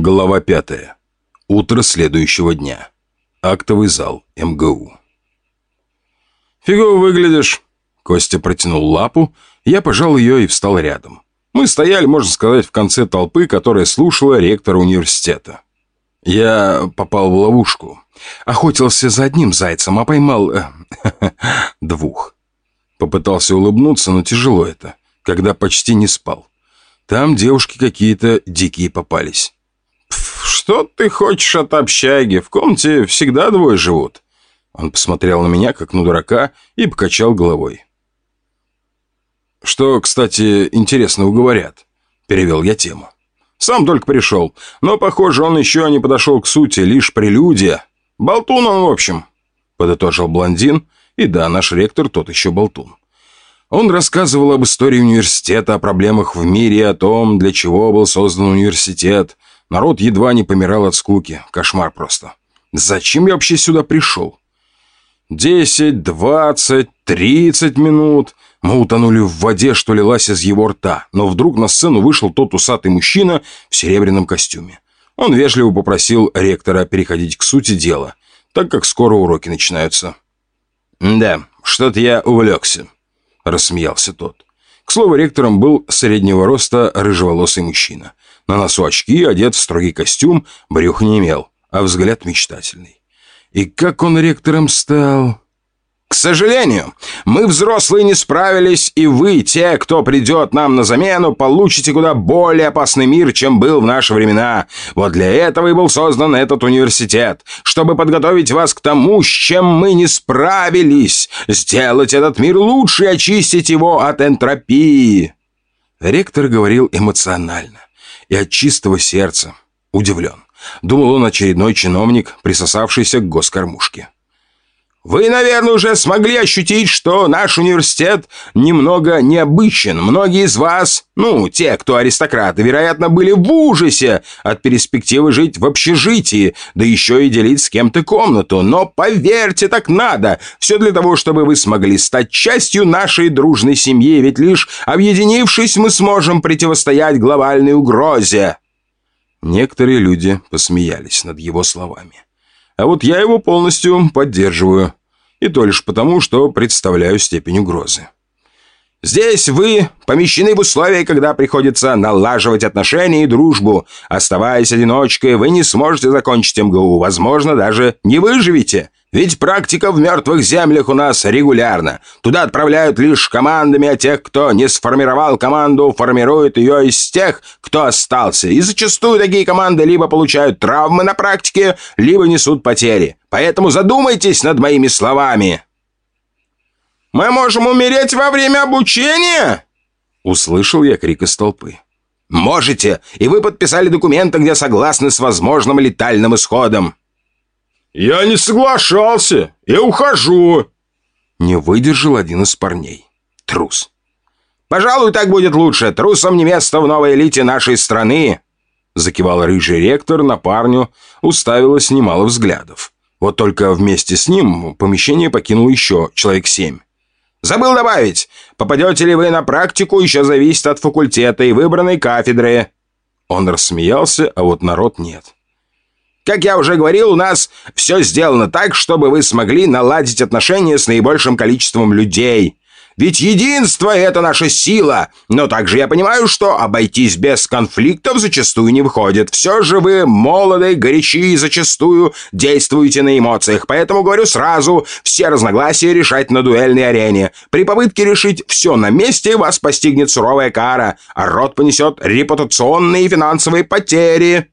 Глава пятая. Утро следующего дня. Актовый зал МГУ. «Фигово выглядишь!» Костя протянул лапу, я пожал ее и встал рядом. Мы стояли, можно сказать, в конце толпы, которая слушала ректора университета. Я попал в ловушку. Охотился за одним зайцем, а поймал... Э, двух. Попытался улыбнуться, но тяжело это, когда почти не спал. Там девушки какие-то дикие попались. «Что ты хочешь от общаги? В комнате всегда двое живут». Он посмотрел на меня, как на дурака, и покачал головой. «Что, кстати, интересного говорят?» Перевел я тему. «Сам только пришел, но, похоже, он еще не подошел к сути, лишь прелюдия. Болтун он, в общем», — подытожил блондин. И да, наш ректор тот еще болтун. Он рассказывал об истории университета, о проблемах в мире, о том, для чего был создан университет. Народ едва не помирал от скуки. Кошмар просто. Зачем я вообще сюда пришел? Десять, двадцать, тридцать минут. Мы утонули в воде, что лилась из его рта. Но вдруг на сцену вышел тот усатый мужчина в серебряном костюме. Он вежливо попросил ректора переходить к сути дела, так как скоро уроки начинаются. «Да, что-то я увлекся», — рассмеялся тот. К слову, ректором был среднего роста рыжеволосый мужчина. На носу очки, одет в строгий костюм, брюх не имел, а взгляд мечтательный. И как он ректором стал... К сожалению, мы, взрослые, не справились, и вы, те, кто придет нам на замену, получите куда более опасный мир, чем был в наши времена. Вот для этого и был создан этот университет, чтобы подготовить вас к тому, с чем мы не справились, сделать этот мир лучше и очистить его от энтропии». Ректор говорил эмоционально и от чистого сердца. Удивлен. Думал он очередной чиновник, присосавшийся к госкормушке. Вы, наверное, уже смогли ощутить, что наш университет немного необычен. Многие из вас, ну, те, кто аристократы, вероятно, были в ужасе от перспективы жить в общежитии, да еще и делить с кем-то комнату. Но поверьте, так надо. Все для того, чтобы вы смогли стать частью нашей дружной семьи, ведь лишь объединившись, мы сможем противостоять глобальной угрозе. Некоторые люди посмеялись над его словами. А вот я его полностью поддерживаю. И то лишь потому, что представляю степень угрозы. Здесь вы помещены в условия, когда приходится налаживать отношения и дружбу. Оставаясь одиночкой, вы не сможете закончить МГУ, возможно, даже не выживете. Ведь практика в мертвых землях у нас регулярна. Туда отправляют лишь командами, а тех, кто не сформировал команду, формируют ее из тех, кто остался. И зачастую такие команды либо получают травмы на практике, либо несут потери. Поэтому задумайтесь над моими словами. «Мы можем умереть во время обучения?» Услышал я крик из толпы. «Можете, и вы подписали документы, где согласны с возможным летальным исходом». «Я не соглашался! Я ухожу!» Не выдержал один из парней. Трус. «Пожалуй, так будет лучше. Трусам не место в новой элите нашей страны!» Закивал рыжий ректор на парню, уставилось немало взглядов. Вот только вместе с ним помещение покинул еще человек семь. «Забыл добавить, попадете ли вы на практику, еще зависит от факультета и выбранной кафедры». Он рассмеялся, а вот народ нет. Как я уже говорил, у нас все сделано так, чтобы вы смогли наладить отношения с наибольшим количеством людей. Ведь единство — это наша сила. Но также я понимаю, что обойтись без конфликтов зачастую не выходит. Все же вы молоды, горячи и зачастую действуете на эмоциях. Поэтому говорю сразу, все разногласия решать на дуэльной арене. При попытке решить все на месте вас постигнет суровая кара, а род понесет репутационные и финансовые потери.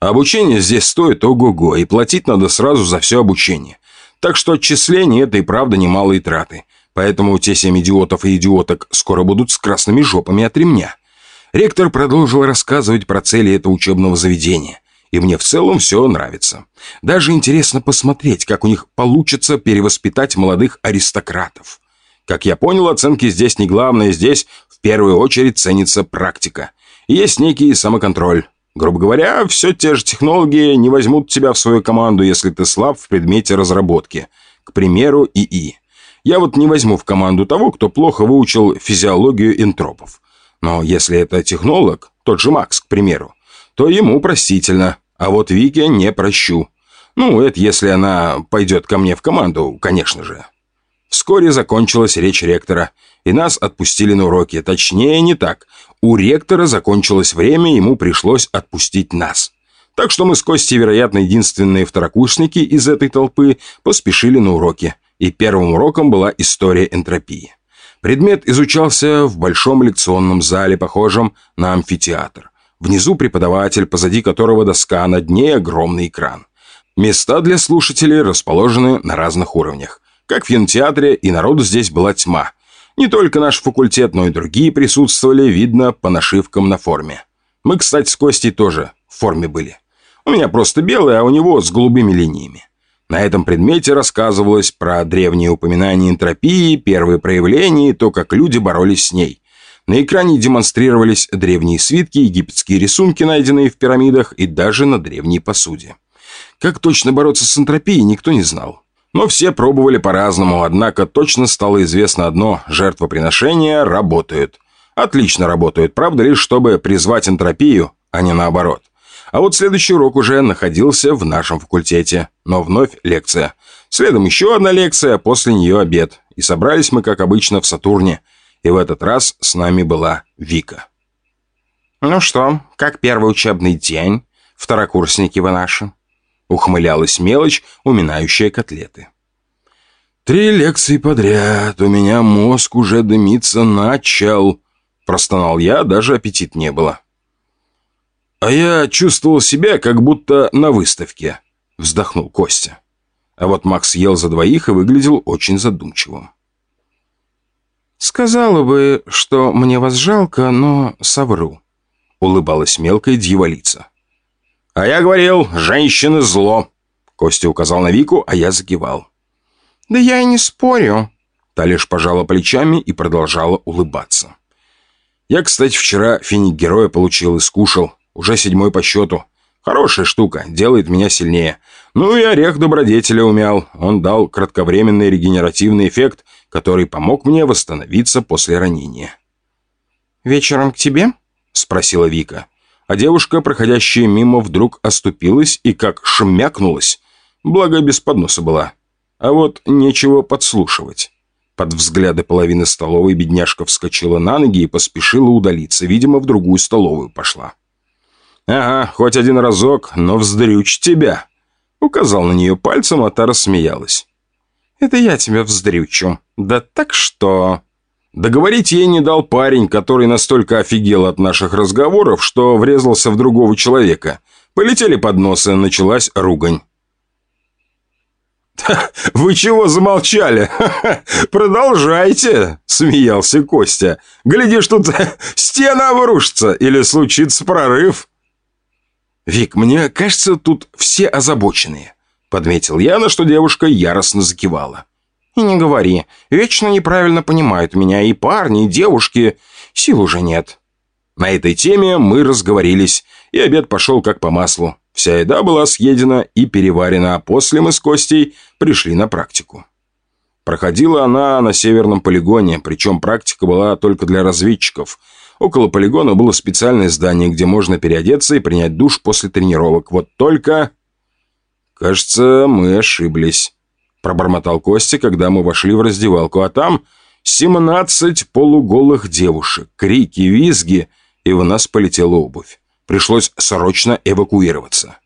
Обучение здесь стоит ого-го, и платить надо сразу за все обучение. Так что отчисления – это и правда немалые траты. Поэтому те семь идиотов и идиоток скоро будут с красными жопами от ремня. Ректор продолжил рассказывать про цели этого учебного заведения. И мне в целом все нравится. Даже интересно посмотреть, как у них получится перевоспитать молодых аристократов. Как я понял, оценки здесь не главное, здесь в первую очередь ценится практика. есть некий самоконтроль. Грубо говоря, все те же технологии не возьмут тебя в свою команду, если ты слаб в предмете разработки. К примеру, ИИ. Я вот не возьму в команду того, кто плохо выучил физиологию энтропов. Но если это технолог, тот же Макс, к примеру, то ему простительно, а вот Вике не прощу. Ну, это если она пойдет ко мне в команду, конечно же. Вскоре закончилась речь ректора, и нас отпустили на уроки. Точнее, не так. У ректора закончилось время, ему пришлось отпустить нас. Так что мы с Костей, вероятно, единственные второкурсники из этой толпы, поспешили на уроки. И первым уроком была история энтропии. Предмет изучался в большом лекционном зале, похожем на амфитеатр. Внизу преподаватель, позади которого доска, над ней огромный экран. Места для слушателей расположены на разных уровнях. Как в кинотеатре, и народу здесь была тьма. Не только наш факультет, но и другие присутствовали, видно, по нашивкам на форме. Мы, кстати, с Костей тоже в форме были. У меня просто белая, а у него с голубыми линиями. На этом предмете рассказывалось про древние упоминания энтропии, первые проявления и то, как люди боролись с ней. На экране демонстрировались древние свитки, египетские рисунки, найденные в пирамидах, и даже на древней посуде. Как точно бороться с энтропией, никто не знал. Но все пробовали по-разному, однако точно стало известно одно – жертвоприношения работают. Отлично работают, правда, лишь чтобы призвать энтропию, а не наоборот. А вот следующий урок уже находился в нашем факультете. Но вновь лекция. Следом еще одна лекция, после нее обед. И собрались мы, как обычно, в Сатурне. И в этот раз с нами была Вика. «Ну что, как первый учебный день, второкурсники вы наши?» Ухмылялась мелочь, уминающая котлеты. «Три лекции подряд, у меня мозг уже дымиться начал», простонал я, даже аппетит не было. «А я чувствовал себя, как будто на выставке», — вздохнул Костя. А вот Макс ел за двоих и выглядел очень задумчивым. «Сказала бы, что мне вас жалко, но совру», — улыбалась мелкая дьяволица. «А я говорил, женщины зло», — Костя указал на Вику, а я закивал. «Да я и не спорю», — та лишь пожала плечами и продолжала улыбаться. «Я, кстати, вчера финик героя получил и скушал. Уже седьмой по счету. Хорошая штука, делает меня сильнее. Ну и орех добродетеля умял. Он дал кратковременный регенеративный эффект, который помог мне восстановиться после ранения. «Вечером к тебе?» – спросила Вика. А девушка, проходящая мимо, вдруг оступилась и как шмякнулась. Благо, без подноса была. А вот нечего подслушивать. Под взгляды половины столовой бедняжка вскочила на ноги и поспешила удалиться. Видимо, в другую столовую пошла. «Ага, хоть один разок, но вздрючь тебя!» Указал на нее пальцем, а та рассмеялась. «Это я тебя вздрючу. Да так что...» Договорить ей не дал парень, который настолько офигел от наших разговоров, что врезался в другого человека. Полетели подносы, началась ругань. «Вы чего замолчали? Продолжайте!» – смеялся Костя. «Глядишь, тут стена обрушится или случится прорыв!» «Вик, мне кажется, тут все озабоченные», — подметил я, на что девушка яростно закивала. «И не говори. Вечно неправильно понимают меня и парни, и девушки. Сил уже нет». На этой теме мы разговорились, и обед пошел как по маслу. Вся еда была съедена и переварена, а после мы с Костей пришли на практику. Проходила она на северном полигоне, причем практика была только для разведчиков — Около полигона было специальное здание, где можно переодеться и принять душ после тренировок. Вот только... Кажется, мы ошиблись. Пробормотал Костя, когда мы вошли в раздевалку, а там 17 полуголых девушек, крики, визги, и в нас полетела обувь. Пришлось срочно эвакуироваться.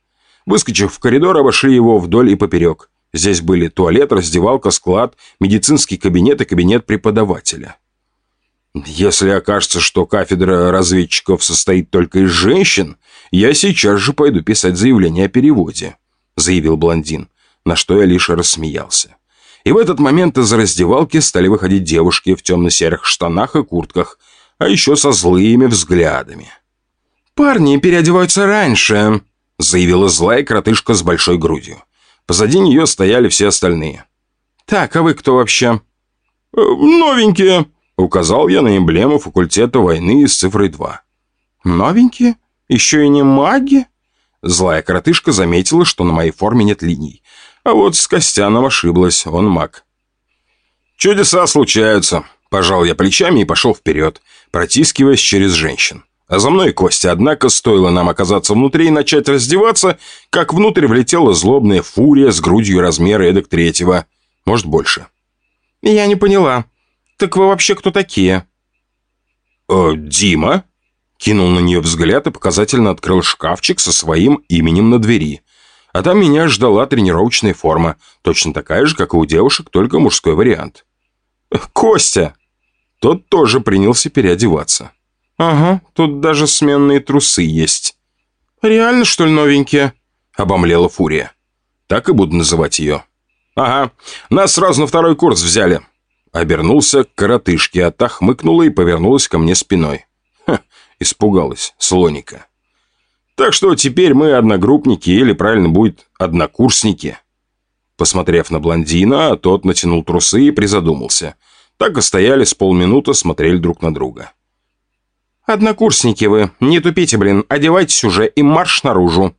Выскочив в коридор, обошли его вдоль и поперек. Здесь были туалет, раздевалка, склад, медицинский кабинет и кабинет преподавателя. Если окажется, что кафедра разведчиков состоит только из женщин, я сейчас же пойду писать заявление о переводе», — заявил блондин, на что я лишь рассмеялся. И в этот момент из раздевалки стали выходить девушки в темно-серых штанах и куртках, а еще со злыми взглядами. «Парни переодеваются раньше», — заявила злая кротышка с большой грудью. Позади нее стояли все остальные. «Так, а вы кто вообще?» «Э, «Новенькие», Указал я на эмблему факультета войны с цифрой 2. «Новенькие? Еще и не маги?» Злая коротышка заметила, что на моей форме нет линий. А вот с Костяном ошиблась, он маг. «Чудеса случаются», – пожал я плечами и пошел вперед, протискиваясь через женщин. А за мной Костя, однако, стоило нам оказаться внутри и начать раздеваться, как внутрь влетела злобная фурия с грудью размера эдак третьего. Может, больше. «Я не поняла. Так вы вообще кто такие?» «Э, Дима?» Кинул на нее взгляд и показательно открыл шкафчик со своим именем на двери. А там меня ждала тренировочная форма, точно такая же, как и у девушек, только мужской вариант. «Костя!» Тот тоже принялся переодеваться. «Ага, тут даже сменные трусы есть». «Реально, что ли, новенькие?» — обомлела Фурия. «Так и буду называть ее». «Ага, нас сразу на второй курс взяли». Обернулся к коротышке, а та хмыкнула и повернулась ко мне спиной. Ха, испугалась, слоника. Так что теперь мы одногруппники, или правильно будет однокурсники. Посмотрев на блондина, тот натянул трусы и призадумался. Так и стояли с полминуты, смотрели друг на друга. «Однокурсники вы, не тупите, блин, одевайтесь уже и марш наружу».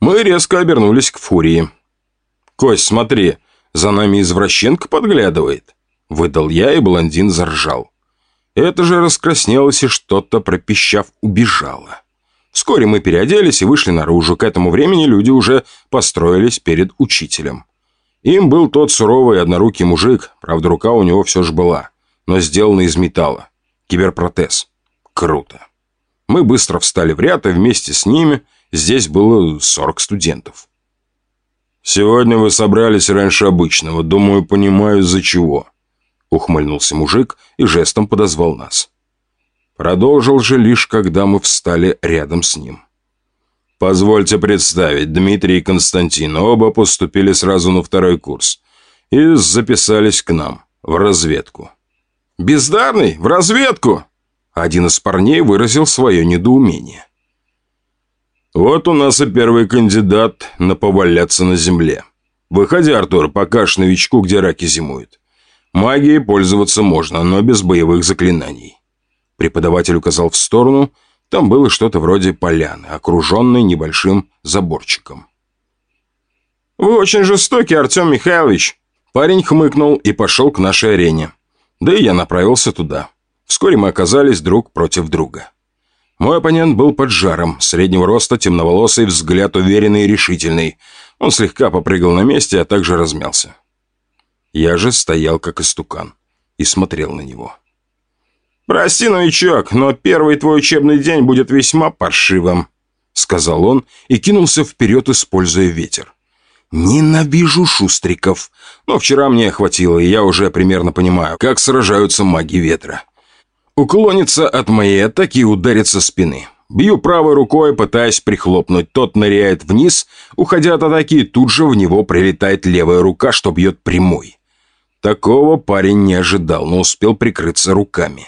Мы резко обернулись к Фурии. «Кость, смотри, за нами извращенка подглядывает», — выдал я, и блондин заржал. Это же раскраснелось и что-то, пропищав, убежало. Вскоре мы переоделись и вышли наружу. К этому времени люди уже построились перед учителем. Им был тот суровый однорукий мужик, правда, рука у него все же была, но сделана из металла. Киберпротез. Круто. Мы быстро встали в ряд, и вместе с ними здесь было 40 студентов. «Сегодня вы собрались раньше обычного. Думаю, понимаю, из-за чего», — ухмыльнулся мужик и жестом подозвал нас. Продолжил же лишь, когда мы встали рядом с ним. «Позвольте представить, Дмитрий и Константин оба поступили сразу на второй курс и записались к нам в разведку». «Бездарный? В разведку?» Один из парней выразил свое недоумение. «Вот у нас и первый кандидат на поваляться на земле. Выходи, Артур, покажешь новичку, где раки зимуют. Магией пользоваться можно, но без боевых заклинаний». Преподаватель указал в сторону – там было что-то вроде поляны, окруженной небольшим заборчиком. «Вы очень жестокий, Артем Михайлович!» Парень хмыкнул и пошел к нашей арене. Да и я направился туда. Вскоре мы оказались друг против друга. Мой оппонент был под жаром, среднего роста, темноволосый, взгляд уверенный и решительный. Он слегка попрыгал на месте, а также размялся. Я же стоял как истукан и смотрел на него. «Прости, новичок, но первый твой учебный день будет весьма паршивым», сказал он и кинулся вперед, используя ветер. Ненавижу шустриков. Но вчера мне хватило, и я уже примерно понимаю, как сражаются маги ветра. Уклонится от моей атаки и ударит спины. Бью правой рукой, пытаясь прихлопнуть. Тот ныряет вниз, уходя от атаки, и тут же в него прилетает левая рука, что бьет прямой. Такого парень не ожидал, но успел прикрыться руками.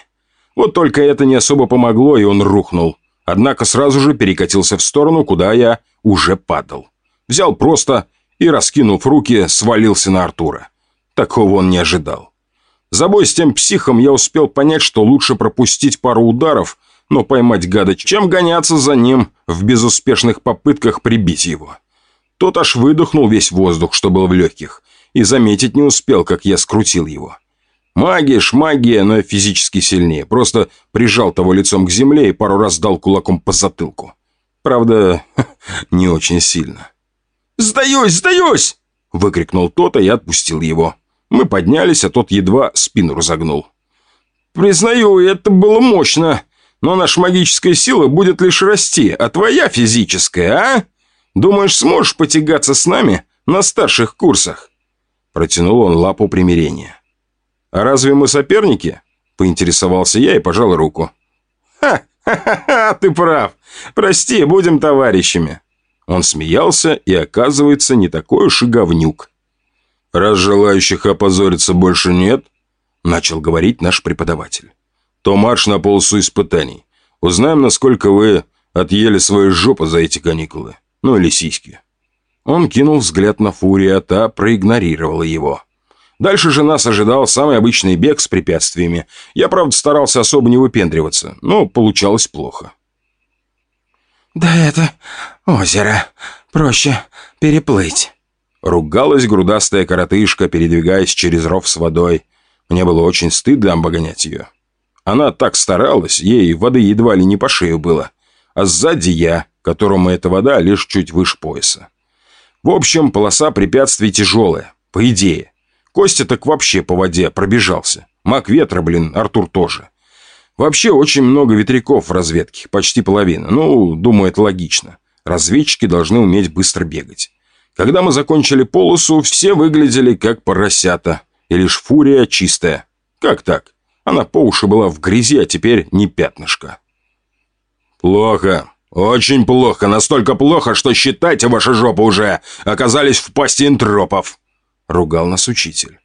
Вот только это не особо помогло, и он рухнул. Однако сразу же перекатился в сторону, куда я уже падал. Взял просто и, раскинув руки, свалился на Артура. Такого он не ожидал. За бой с тем психом я успел понять, что лучше пропустить пару ударов, но поймать гада, чем гоняться за ним в безуспешных попытках прибить его. Тот аж выдохнул весь воздух, что был в легких, и заметить не успел, как я скрутил его. Магия, шмагия, но физически сильнее. Просто прижал того лицом к земле и пару раз дал кулаком по затылку. Правда, не очень сильно. «Сдаюсь, сдаюсь!» Выкрикнул тот, а я отпустил его. Мы поднялись, а тот едва спину разогнул. «Признаю, это было мощно, но наша магическая сила будет лишь расти, а твоя физическая, а? Думаешь, сможешь потягаться с нами на старших курсах?» Протянул он лапу примирения. «А разве мы соперники?» – поинтересовался я и пожал руку. «Ха-ха-ха, ты прав. Прости, будем товарищами». Он смеялся и, оказывается, не такой уж и говнюк. «Раз желающих опозориться больше нет», – начал говорить наш преподаватель, – «то марш на полосу испытаний. Узнаем, насколько вы отъели свою жопу за эти каникулы. Ну или сиськи». Он кинул взгляд на Фурия, та проигнорировала его. Дальше же нас ожидал самый обычный бег с препятствиями. Я, правда, старался особо не выпендриваться, но получалось плохо. «Да это озеро. Проще переплыть». Ругалась грудастая коротышка, передвигаясь через ров с водой. Мне было очень стыдно обогонять ее. Она так старалась, ей воды едва ли не по шею было. А сзади я, которому эта вода лишь чуть выше пояса. В общем, полоса препятствий тяжелая, по идее. Костя так вообще по воде пробежался. Маг ветра, блин, Артур тоже. Вообще очень много ветряков в разведке, почти половина. Ну, думаю, это логично. Разведчики должны уметь быстро бегать. Когда мы закончили полосу, все выглядели как поросята. И лишь фурия чистая. Как так? Она по уши была в грязи, а теперь не пятнышко. «Плохо. Очень плохо. Настолько плохо, что, считайте, ваши жопы уже оказались в пасти энтропов!» Ругал нас учитель.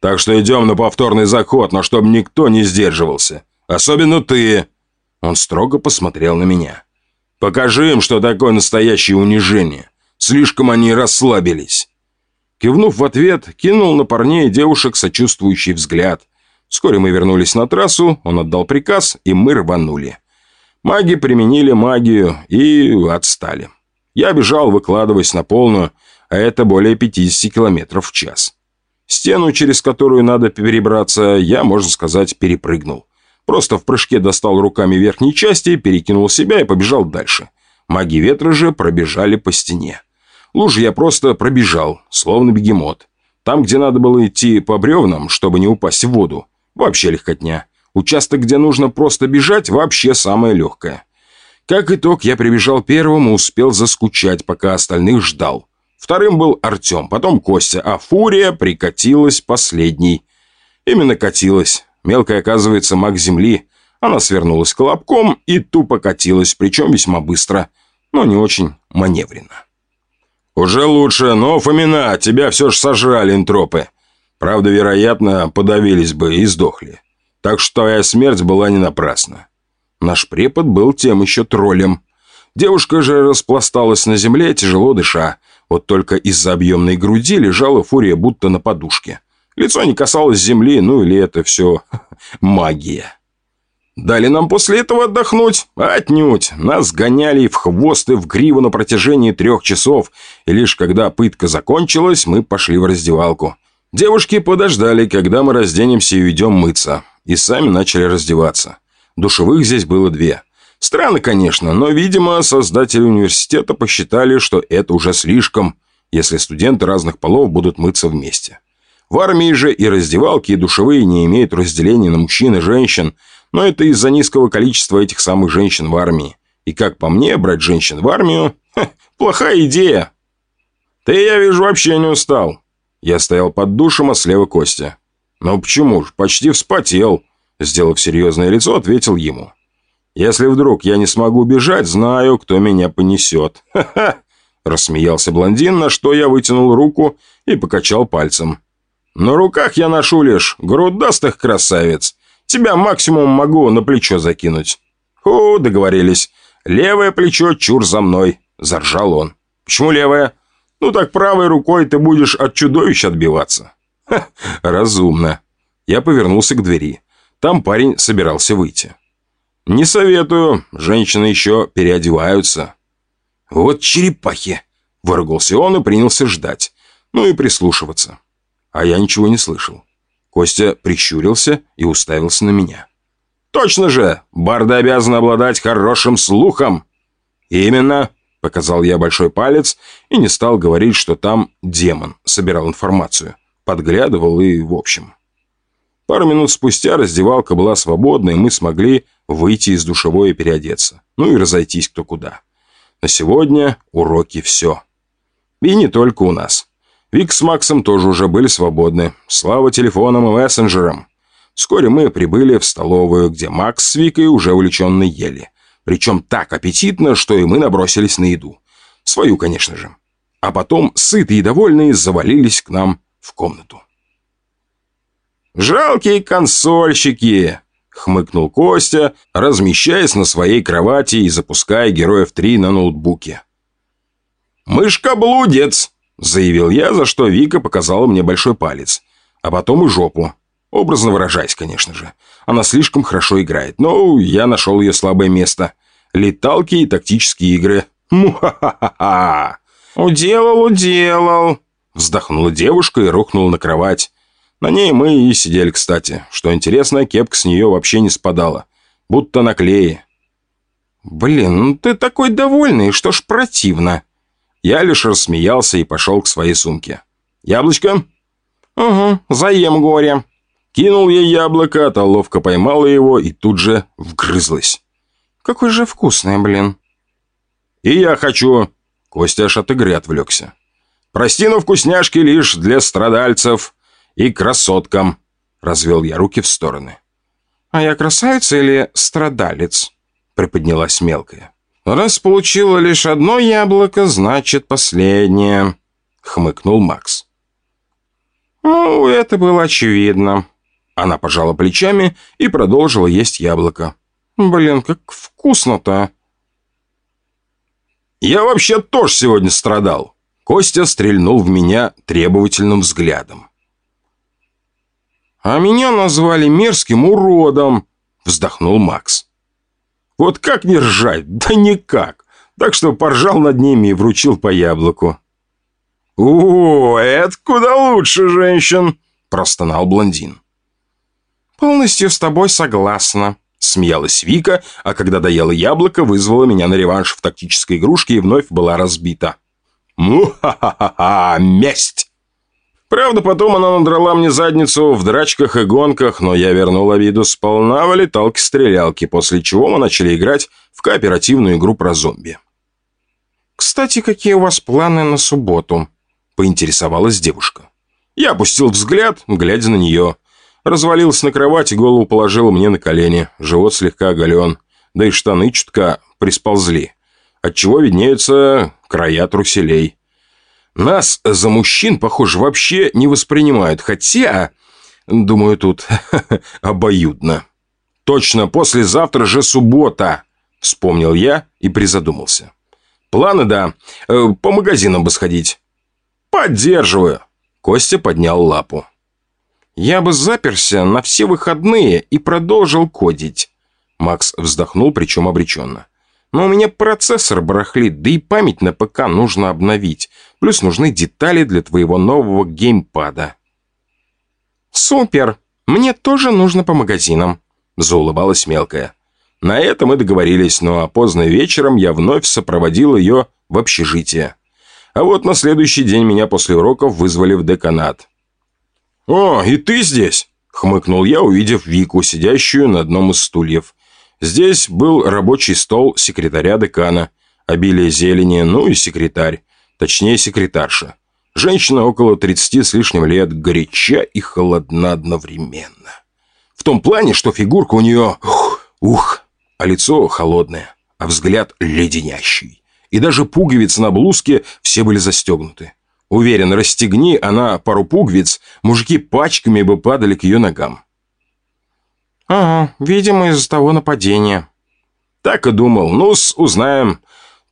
«Так что идем на повторный заход, но чтобы никто не сдерживался. Особенно ты!» Он строго посмотрел на меня. «Покажи им, что такое настоящее унижение. Слишком они расслабились». Кивнув в ответ, кинул на парней и девушек сочувствующий взгляд. Вскоре мы вернулись на трассу, он отдал приказ, и мы рванули. Маги применили магию и отстали. Я бежал, выкладываясь на полную, а это более 50 километров в час. Стену, через которую надо перебраться, я, можно сказать, перепрыгнул. Просто в прыжке достал руками верхней части, перекинул себя и побежал дальше. Маги ветра же пробежали по стене. Лужи я просто пробежал, словно бегемот. Там, где надо было идти по бревнам, чтобы не упасть в воду, вообще легкотня. Участок, где нужно просто бежать, вообще самое легкое. Как итог, я прибежал первым и успел заскучать, пока остальных ждал. Вторым был Артем, потом Костя, а Фурия прикатилась последней. Именно катилась. Мелкая, оказывается, маг земли. Она свернулась колобком и тупо катилась, причем весьма быстро, но не очень маневренно. «Уже лучше, но, Фомина, тебя все же сожрали интропы. Правда, вероятно, подавились бы и сдохли. Так что твоя смерть была не напрасна». Наш препод был тем еще троллем. Девушка же распласталась на земле, тяжело дыша. Вот только из-за объемной груди лежала фурия будто на подушке. Лицо не касалось земли, ну или это все магия. Дали нам после этого отдохнуть? Отнюдь. Нас гоняли в хвост и в гриву на протяжении трех часов, и лишь когда пытка закончилась, мы пошли в раздевалку. Девушки подождали, когда мы разденемся и уйдем мыться, и сами начали раздеваться. Душевых здесь было две. Странно, конечно, но, видимо, создатели университета посчитали, что это уже слишком, если студенты разных полов будут мыться вместе. В армии же и раздевалки, и душевые не имеют разделения на мужчин и женщин, но это из-за низкого количества этих самых женщин в армии. И как по мне, брать женщин в армию ха, – плохая идея. Ты, я вижу, вообще не устал. Я стоял под душем, а слева Костя. Ну почему ж, почти вспотел. Сделав серьезное лицо, ответил ему. Если вдруг я не смогу бежать, знаю, кто меня понесет. Ха-ха. Рассмеялся блондин, на что я вытянул руку и покачал пальцем. На руках я ношу лишь грудастых красавиц. Тебя максимум могу на плечо закинуть». «Ху, договорились. Левое плечо чур за мной», – заржал он. «Почему левое?» «Ну так правой рукой ты будешь от чудовищ отбиваться». «Ха, разумно». Я повернулся к двери. Там парень собирался выйти. «Не советую. Женщины еще переодеваются». «Вот черепахи!» – выругался он и принялся ждать. Ну и прислушиваться. А я ничего не слышал. Костя прищурился и уставился на меня. «Точно же! Барды обязаны обладать хорошим слухом!» «Именно!» – показал я большой палец и не стал говорить, что там демон собирал информацию. Подглядывал и в общем. Пару минут спустя раздевалка была свободна, и мы смогли выйти из душевой и переодеться. Ну и разойтись кто куда. На сегодня уроки все. И не только у нас. Вик с Максом тоже уже были свободны. Слава телефонам и мессенджерам. Вскоре мы прибыли в столовую, где Макс с Викой уже увлеченно ели. Причем так аппетитно, что и мы набросились на еду. Свою, конечно же. А потом, сытые и довольные, завалились к нам в комнату. «Жалкие консольщики!» — хмыкнул Костя, размещаясь на своей кровати и запуская Героев 3 на ноутбуке. «Мышка-блудец!» Заявил я, за что Вика показала мне большой палец. А потом и жопу. Образно выражаясь, конечно же. Она слишком хорошо играет. Но я нашел ее слабое место. Леталки и тактические игры. Муха-ха-ха-ха. «Уделал, уделал!» Вздохнула девушка и рухнула на кровать. На ней мы и сидели, кстати. Что интересно, кепка с нее вообще не спадала. Будто на клее. «Блин, ну ты такой довольный, что ж противно». Я лишь рассмеялся и пошел к своей сумке. «Яблочко?» «Угу, заем горе». Кинул ей яблоко, а та ловко поймала его и тут же вгрызлась. «Какой же вкусный, блин». «И я хочу». Костя аж от игры отвлекся. «Прости, но вкусняшки лишь для страдальцев и красоткам», — развел я руки в стороны. «А я красавица или страдалец?» — приподнялась мелкая. «Раз получила лишь одно яблоко, значит, последнее», — хмыкнул Макс. «Ну, это было очевидно». Она пожала плечами и продолжила есть яблоко. «Блин, как вкусно-то!» «Я вообще тоже сегодня страдал!» Костя стрельнул в меня требовательным взглядом. «А меня назвали мерзким уродом!» Вздохнул Макс. «Вот как не ржать? Да никак! Так что поржал над ними и вручил по яблоку». «О, это куда лучше женщин!» Простонал блондин. «Полностью с тобой согласна», Смеялась Вика, а когда доела яблоко, вызвала меня на реванш в тактической игрушке и вновь была разбита. Му-ха-ха-ха! Месть! Правда, потом она надрала мне задницу в драчках и гонках, но я вернул обиду сполна в леталки-стрелялки, после чего мы начали играть в кооперативную игру про зомби. «Кстати, какие у вас планы на субботу?» – поинтересовалась девушка. Я опустил взгляд, глядя на нее – Развалился на кровати, голову положил мне на колени. Живот слегка оголен. Да и штаны чутка присползли. Отчего виднеются края труселей. Нас за мужчин, похоже, вообще не воспринимают. Хотя, думаю, тут обоюдно. Точно, послезавтра же суббота. Вспомнил я и призадумался. Планы, да. Э, по магазинам бы сходить. Поддерживаю. Костя поднял лапу. Я бы заперся на все выходные и продолжил кодить. Макс вздохнул, причем обреченно. Но у меня процессор барахлит, да и память на ПК нужно обновить. Плюс нужны детали для твоего нового геймпада. «Супер! Мне тоже нужно по магазинам», – заулыбалась мелкая. На этом мы договорились, но поздно вечером я вновь сопроводил ее в общежитие. А вот на следующий день меня после уроков вызвали в деканат. «О, и ты здесь?» – хмыкнул я, увидев Вику, сидящую на одном из стульев. Здесь был рабочий стол секретаря декана, обилие зелени, ну и секретарь, точнее секретарша. Женщина около 30 с лишним лет, горяча и холодна одновременно. В том плане, что фигурка у нее... Ух, ух, а лицо холодное, а взгляд леденящий. И даже пуговицы на блузке все были застегнуты. Уверен, расстегни она пару пуговиц, мужики пачками бы падали к ее ногам. «Ага, видимо, из-за того нападения». Так и думал. ну узнаем,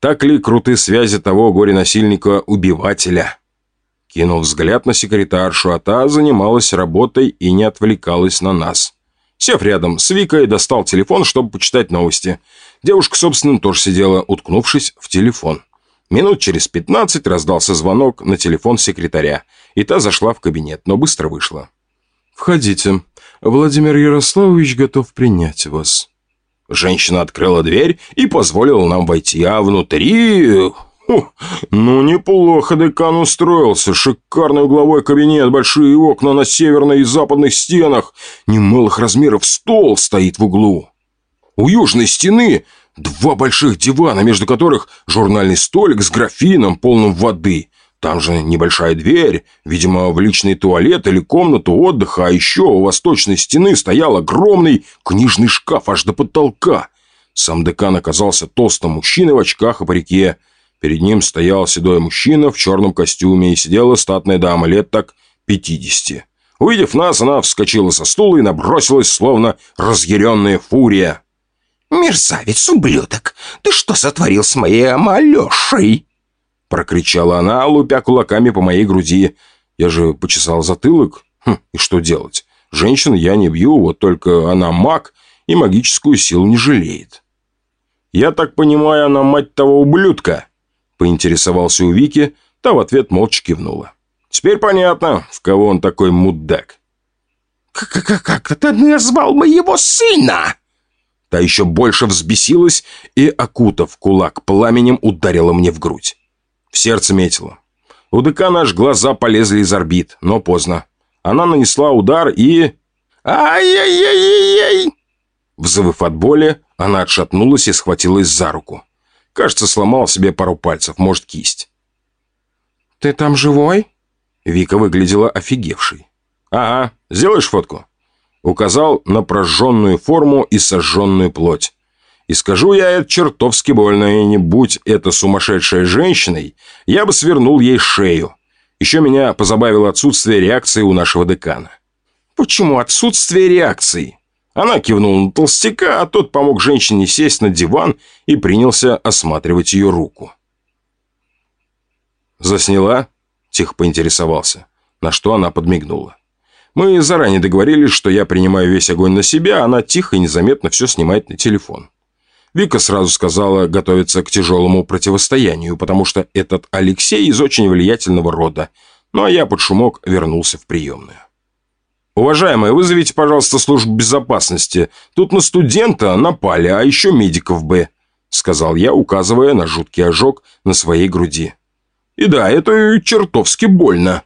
так ли круты связи того горе-насильника-убивателя. Кинул взгляд на секретаршу, а та занималась работой и не отвлекалась на нас. Сев рядом с Викой, достал телефон, чтобы почитать новости. Девушка, собственно, тоже сидела, уткнувшись в телефон. Минут через пятнадцать раздался звонок на телефон секретаря, и та зашла в кабинет, но быстро вышла. «Входите. Владимир Ярославович готов принять вас». Женщина открыла дверь и позволила нам войти, а внутри... Фу, ну, неплохо декан устроился. Шикарный угловой кабинет, большие окна на северной и западных стенах. Немалых размеров стол стоит в углу. У южной стены Два больших дивана, между которых журнальный столик с графином, полным воды. Там же небольшая дверь, видимо, в личный туалет или комнату отдыха, а еще у восточной стены стоял огромный книжный шкаф аж до потолка. Сам декан оказался толстым мужчиной в очках и парике. Перед ним стоял седой мужчина в черном костюме и сидела статная дама лет так пятидесяти. Увидев нас, она вскочила со стула и набросилась, словно разъяренная фурия. «Мерзавец, ублюдок! Ты что сотворил с моей Амалешей?» Прокричала она, лупя кулаками по моей груди. Я же почесал затылок. Хм, и что делать? Женщин я не бью, вот только она маг и магическую силу не жалеет. «Я так понимаю, она мать того ублюдка?» Поинтересовался у Вики, та в ответ молча кивнула. «Теперь понятно, в кого он такой мудак». как, как ты назвал моего сына?» Та еще больше взбесилась и, окутав кулак пламенем, ударила мне в грудь. Сердце метило. У декана аж глаза полезли из орбит, но поздно. Она нанесла удар и... «Ай-яй-яй-яй!» Взвыв от боли, она отшатнулась и схватилась за руку. Кажется, сломал себе пару пальцев, может, кисть. «Ты там живой?» Вика выглядела офигевшей. «Ага, сделаешь фотку?» Указал на прожженную форму и сожженную плоть. И скажу я, это чертовски больно, и не будь это сумасшедшей женщиной, я бы свернул ей шею. Еще меня позабавило отсутствие реакции у нашего декана. Почему отсутствие реакции? Она кивнула на толстяка, а тот помог женщине сесть на диван и принялся осматривать ее руку. «Засняла?» – тихо поинтересовался, на что она подмигнула. Мы заранее договорились, что я принимаю весь огонь на себя, а она тихо и незаметно все снимает на телефон. Вика сразу сказала готовиться к тяжелому противостоянию, потому что этот Алексей из очень влиятельного рода, ну а я под шумок вернулся в приемную. «Уважаемые, вызовите, пожалуйста, службу безопасности. Тут на студента напали, а еще медиков Б», сказал я, указывая на жуткий ожог на своей груди. «И да, это чертовски больно».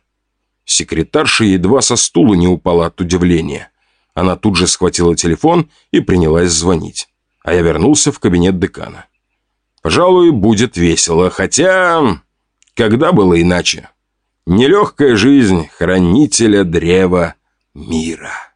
Секретарша едва со стула не упала от удивления. Она тут же схватила телефон и принялась звонить. А я вернулся в кабинет декана. Пожалуй, будет весело, хотя... Когда было иначе? Нелегкая жизнь хранителя древа мира.